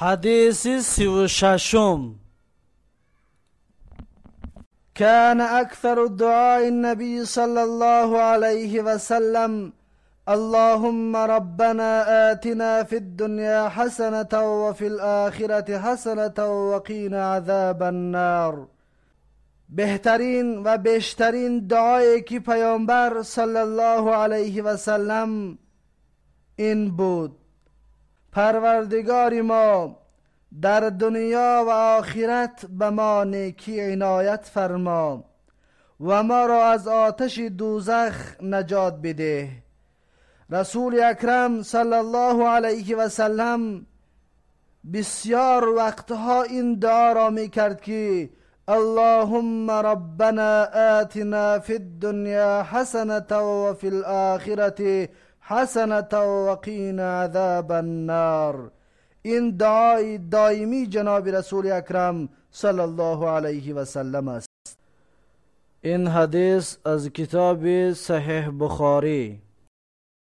حديث سوشاشم كان أكثر الدعاء النبي صلى الله عليه وسلم اللهم ربنا آتنا في الدنيا حسنة وفي الآخرة حسنة وقنا عذاب النار. بهترین و بیشترین دعایی که پیامبر صلی الله علیه و سلم این بود. پروردگار ما در دنیا و آخرت به ما نیکی عنایت فرما و ما را از آتش دوزخ نجات بده رسول اکرم صلی الله علیه و سلم بسیار وقتها این دعا را می کرد که اللهم ربنا آتنا في الدنيا حسنة وفي الآخرة حسنة وقينا عذاب النار. این دعای دائمی جناب رسول اکرم صلی الله علیه و سلم است این حدیث از کتاب صحیح بخاری.